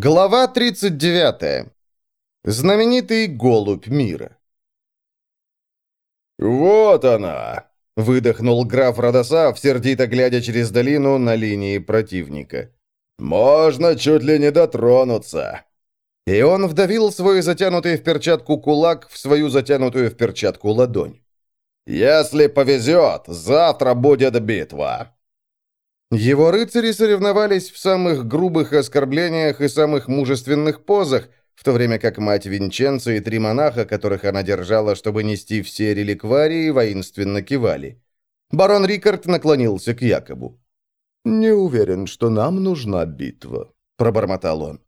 Глава 39. Знаменитый голубь мира. «Вот она!» — выдохнул граф Родосав, сердито глядя через долину на линии противника. «Можно чуть ли не дотронуться!» И он вдавил свой затянутый в перчатку кулак в свою затянутую в перчатку ладонь. «Если повезет, завтра будет битва!» Его рыцари соревновались в самых грубых оскорблениях и самых мужественных позах, в то время как мать Винченца и три монаха, которых она держала, чтобы нести все реликварии, воинственно кивали. Барон Рикард наклонился к Якобу. «Не уверен, что нам нужна битва», — пробормотал он.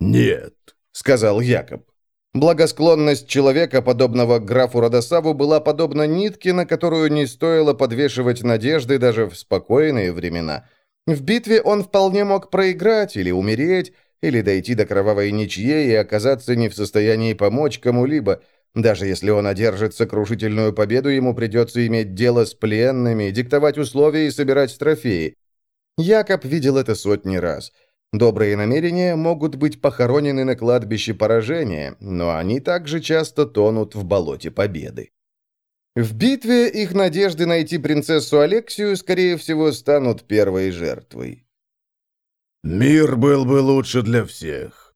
«Нет», — сказал Якоб. Благосклонность человека, подобного графу Родосаву, была подобна нитке, на которую не стоило подвешивать надежды даже в спокойные времена. В битве он вполне мог проиграть или умереть, или дойти до кровавой ничьей и оказаться не в состоянии помочь кому-либо. Даже если он одержит сокрушительную победу, ему придется иметь дело с пленными, диктовать условия и собирать трофеи. Якоб видел это сотни раз – Добрые намерения могут быть похоронены на кладбище поражения, но они также часто тонут в болоте победы. В битве их надежды найти принцессу Алексию, скорее всего, станут первой жертвой. «Мир был бы лучше для всех».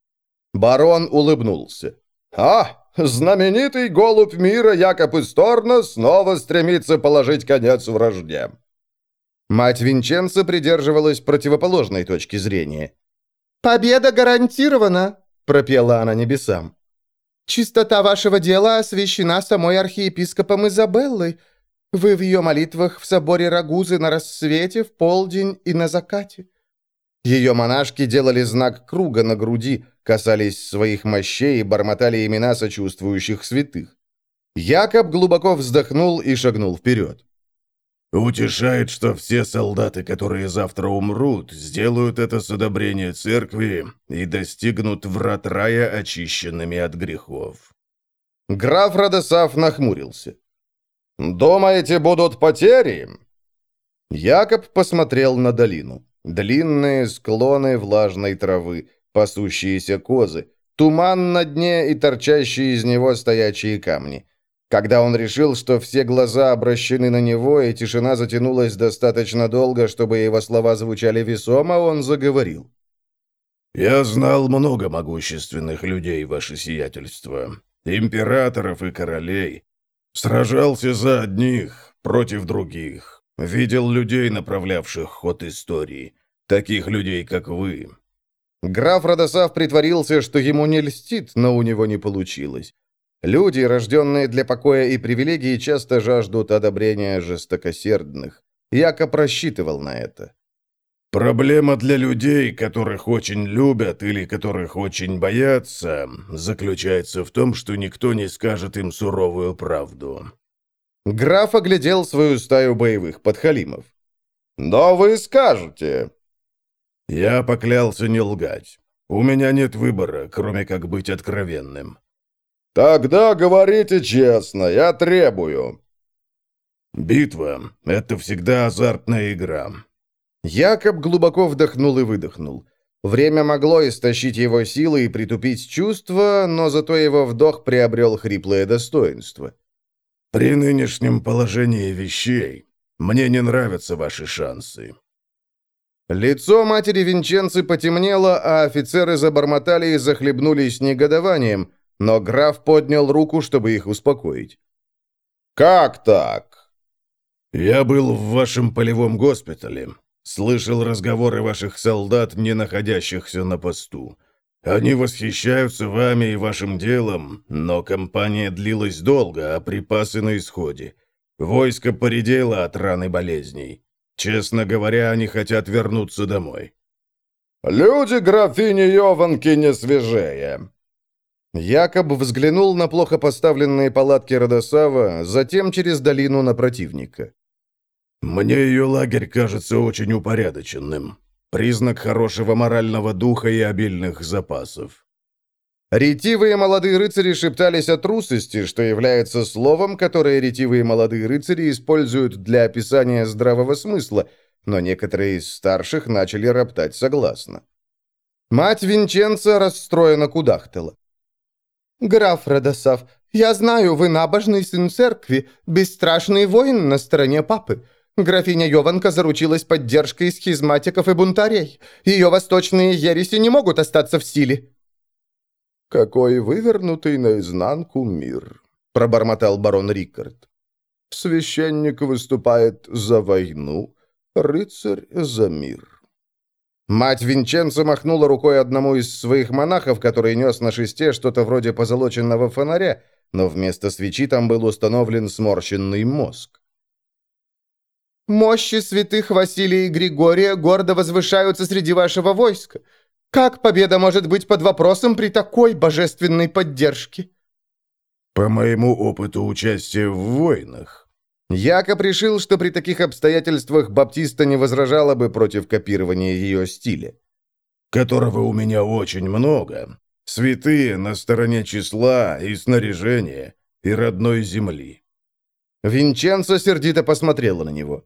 Барон улыбнулся. «А, знаменитый голубь мира Якоб Исторна снова стремится положить конец вражде». Мать Винченца придерживалась противоположной точки зрения. «Победа гарантирована!» — пропела она небесам. «Чистота вашего дела освящена самой архиепископом Изабеллой. Вы в ее молитвах в соборе Рагузы на рассвете, в полдень и на закате». Ее монашки делали знак круга на груди, касались своих мощей и бормотали имена сочувствующих святых. Якоб глубоко вздохнул и шагнул вперед. Утешает, что все солдаты, которые завтра умрут, сделают это с одобрения церкви и достигнут врат рая очищенными от грехов. Граф Радосав нахмурился. «Думаете, будут потери?» Якоб посмотрел на долину. Длинные склоны влажной травы, пасущиеся козы, туман на дне и торчащие из него стоячие камни. Когда он решил, что все глаза обращены на него, и тишина затянулась достаточно долго, чтобы его слова звучали весомо, он заговорил. «Я знал много могущественных людей, ваше сиятельство, императоров и королей. Сражался за одних, против других. Видел людей, направлявших ход истории. Таких людей, как вы». Граф Родосав притворился, что ему не льстит, но у него не получилось. Люди, рожденные для покоя и привилегий, часто жаждут одобрения жестокосердных. Яко просчитывал на это. Проблема для людей, которых очень любят или которых очень боятся, заключается в том, что никто не скажет им суровую правду. Граф оглядел свою стаю боевых подхалимов. «Да вы скажете!» «Я поклялся не лгать. У меня нет выбора, кроме как быть откровенным. «Тогда говорите честно, я требую». «Битва — это всегда азартная игра». Якоб глубоко вдохнул и выдохнул. Время могло истощить его силы и притупить чувства, но зато его вдох приобрел хриплое достоинство. «При нынешнем положении вещей мне не нравятся ваши шансы». Лицо матери Винченцы потемнело, а офицеры забормотали и захлебнулись негодованием, но граф поднял руку, чтобы их успокоить. «Как так?» «Я был в вашем полевом госпитале. Слышал разговоры ваших солдат, не находящихся на посту. Они восхищаются вами и вашим делом, но кампания длилась долго, а припасы на исходе. Войско поредело от ран и болезней. Честно говоря, они хотят вернуться домой». «Люди графини Йованки не свежее», Якоб взглянул на плохо поставленные палатки Родосава, затем через долину на противника. «Мне ее лагерь кажется очень упорядоченным. Признак хорошего морального духа и обильных запасов». Ретивые молодые рыцари шептались о трусости, что является словом, которое ретивые молодые рыцари используют для описания здравого смысла, но некоторые из старших начали роптать согласно. Мать Винченца расстроена кудахтала. «Граф Радосав, я знаю, вы набожный сын церкви, бесстрашный воин на стороне папы. Графиня Йованка заручилась поддержкой схизматиков и бунтарей. Ее восточные ереси не могут остаться в силе». «Какой вывернутый наизнанку мир», — пробормотал барон Рикард. «Священник выступает за войну, рыцарь за мир». Мать Винченцо махнула рукой одному из своих монахов, который нес на шесте что-то вроде позолоченного фонаря, но вместо свечи там был установлен сморщенный мозг. «Мощи святых Василия и Григория гордо возвышаются среди вашего войска. Как победа может быть под вопросом при такой божественной поддержке?» «По моему опыту участия в войнах», Якоб решил, что при таких обстоятельствах Баптиста не возражала бы против копирования ее стиля. «Которого у меня очень много. Святые на стороне числа и снаряжения, и родной земли». Винченцо сердито посмотрела на него.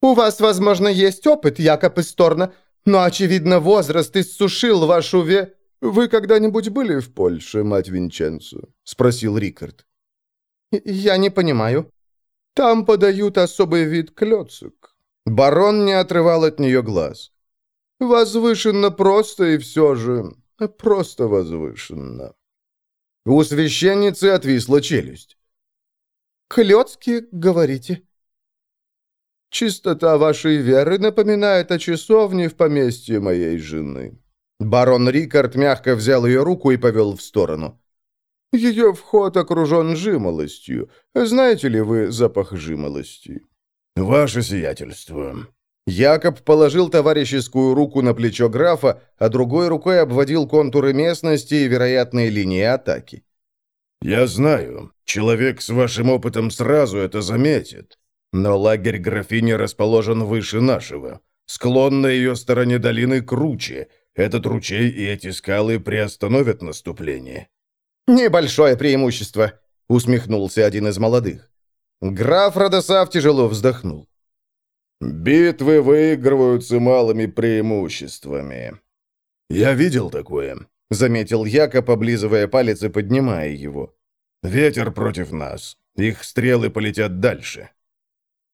«У вас, возможно, есть опыт, Якоб Исторна, но, очевидно, возраст иссушил вашу ве...» «Вы когда-нибудь были в Польше, мать Винченцо?» — спросил Рикард. «Я не понимаю». Там подают особый вид клёцок». Барон не отрывал от нее глаз. «Возвышенно просто и все же просто возвышенно». У священницы отвисла челюсть. «Клёцки, говорите?» «Чистота вашей веры напоминает о часовне в поместье моей жены». Барон Рикард мягко взял ее руку и повел в сторону. Ее вход окружен жимолостью. Знаете ли вы запах жимолости?» «Ваше сиятельство». Якоб положил товарищескую руку на плечо графа, а другой рукой обводил контуры местности и вероятные линии атаки. «Я знаю. Человек с вашим опытом сразу это заметит. Но лагерь графини расположен выше нашего. Склон на ее стороне долины круче. Этот ручей и эти скалы приостановят наступление. «Небольшое преимущество», — усмехнулся один из молодых. Граф Радосав тяжело вздохнул. «Битвы выигрываются малыми преимуществами». «Я видел такое», — заметил Якоб, облизывая палец и поднимая его. «Ветер против нас. Их стрелы полетят дальше».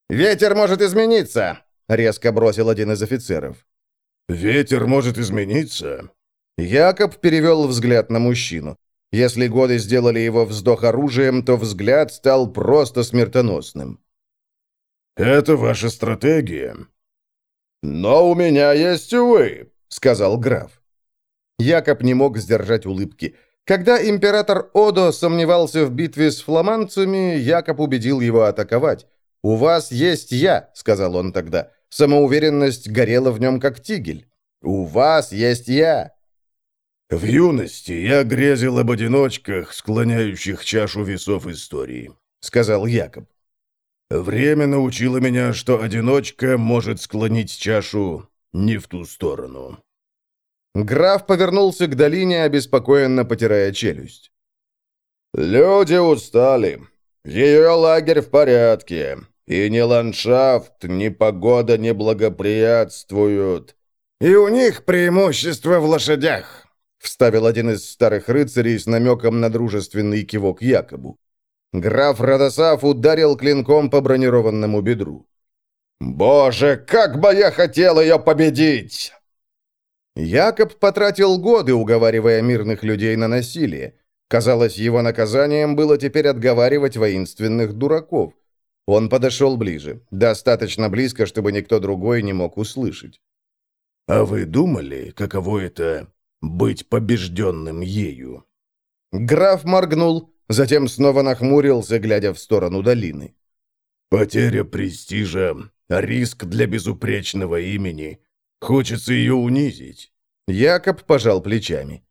«Ветер может измениться», — резко бросил один из офицеров. «Ветер может измениться?» Якоб перевел взгляд на мужчину. Если годы сделали его вздох оружием, то взгляд стал просто смертоносным. «Это ваша стратегия». «Но у меня есть вы», — сказал граф. Якоб не мог сдержать улыбки. Когда император Одо сомневался в битве с фламандцами, Якоб убедил его атаковать. «У вас есть я», — сказал он тогда. Самоуверенность горела в нем, как тигель. «У вас есть я». В юности я грезил об одиночках, склоняющих чашу весов истории», — сказал Якоб. «Время научило меня, что одиночка может склонить чашу не в ту сторону». Граф повернулся к долине, обеспокоенно потирая челюсть. «Люди устали. Ее лагерь в порядке. И ни ландшафт, ни погода не благоприятствуют. И у них преимущество в лошадях», вставил один из старых рыцарей с намеком на дружественный кивок Якобу. Граф Радосав ударил клинком по бронированному бедру. «Боже, как бы я хотел ее победить!» Якоб потратил годы, уговаривая мирных людей на насилие. Казалось, его наказанием было теперь отговаривать воинственных дураков. Он подошел ближе, достаточно близко, чтобы никто другой не мог услышать. «А вы думали, каково это быть побежденным ею. Граф моргнул, затем снова нахмурился, глядя в сторону долины. «Потеря престижа, риск для безупречного имени. Хочется ее унизить». Якоб пожал плечами.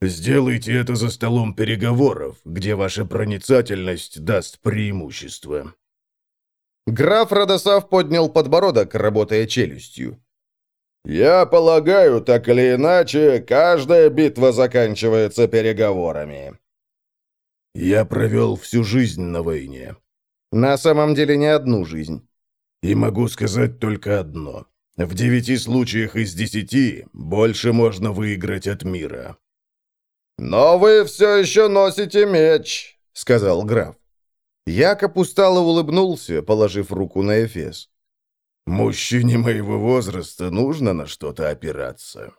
«Сделайте это за столом переговоров, где ваша проницательность даст преимущество». Граф Радосав поднял подбородок, работая челюстью. «Я полагаю, так или иначе, каждая битва заканчивается переговорами». «Я провел всю жизнь на войне». «На самом деле не одну жизнь». «И могу сказать только одно. В девяти случаях из десяти больше можно выиграть от мира». «Но вы все еще носите меч», — сказал граф. Якоб устало улыбнулся, положив руку на Эфес. «Мужчине моего возраста нужно на что-то опираться».